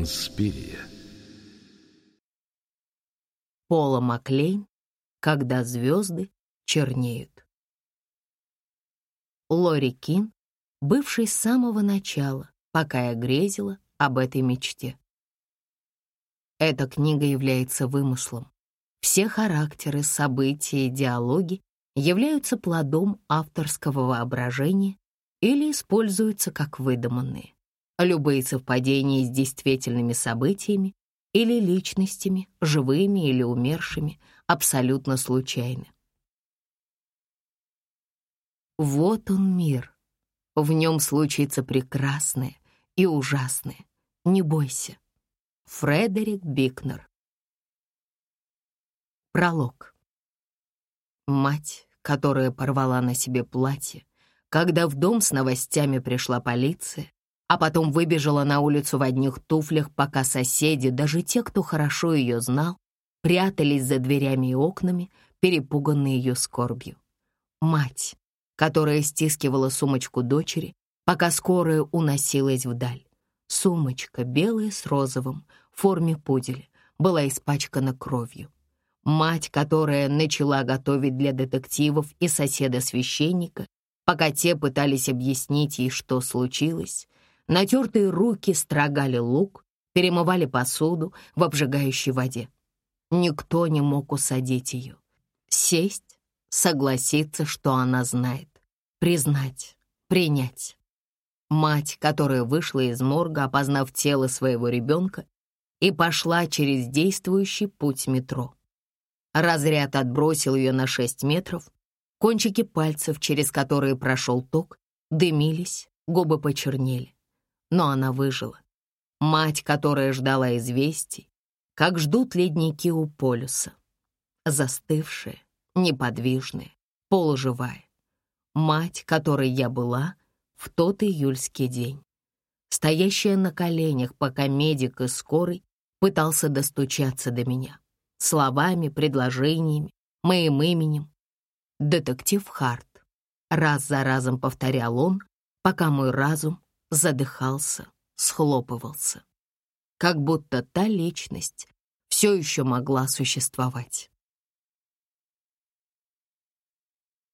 Инспирия. Пола Маклейн «Когда звезды чернеют». Лори Кин, бывший с самого начала, пока я грезила об этой мечте. Эта книга является вымыслом. Все характеры, события и диалоги являются плодом авторского воображения или используются как выдуманные. Любые совпадения с действительными событиями или личностями, живыми или умершими, абсолютно случайны. Вот он мир. В нем случится прекрасное и ужасное. Не бойся. Фредерик Бикнер. Пролог. Мать, которая порвала на себе платье, когда в дом с новостями пришла полиция, а потом выбежала на улицу в одних туфлях, пока соседи, даже те, кто хорошо ее знал, прятались за дверями и окнами, перепуганные ее скорбью. Мать, которая стискивала сумочку дочери, пока скорая уносилась вдаль. Сумочка, белая с розовым, в форме пуделя, была испачкана кровью. Мать, которая начала готовить для детективов и соседа-священника, пока те пытались объяснить ей, что случилось, натертые руки строгали лук, перемывали посуду в обжигающей воде. Никто не мог усадить ее. Сесть, согласиться, что она знает, признать, принять. Мать, которая вышла из морга, опознав тело своего ребенка, и пошла через действующий путь метро. Разряд отбросил ее на шесть метров, кончики пальцев, через которые прошел ток, дымились, губы почернели. Но она выжила. Мать, которая ждала известий, как ждут ледники у полюса. Застывшая, неподвижная, полуживая. Мать, которой я была в тот июльский день. Стоящая на коленях, пока медик из скорой пытался достучаться до меня словами, предложениями, моим именем. Детектив Харт. Раз за разом повторял он, пока мой разум задыхался, схлопывался. Как будто та личность все еще могла существовать.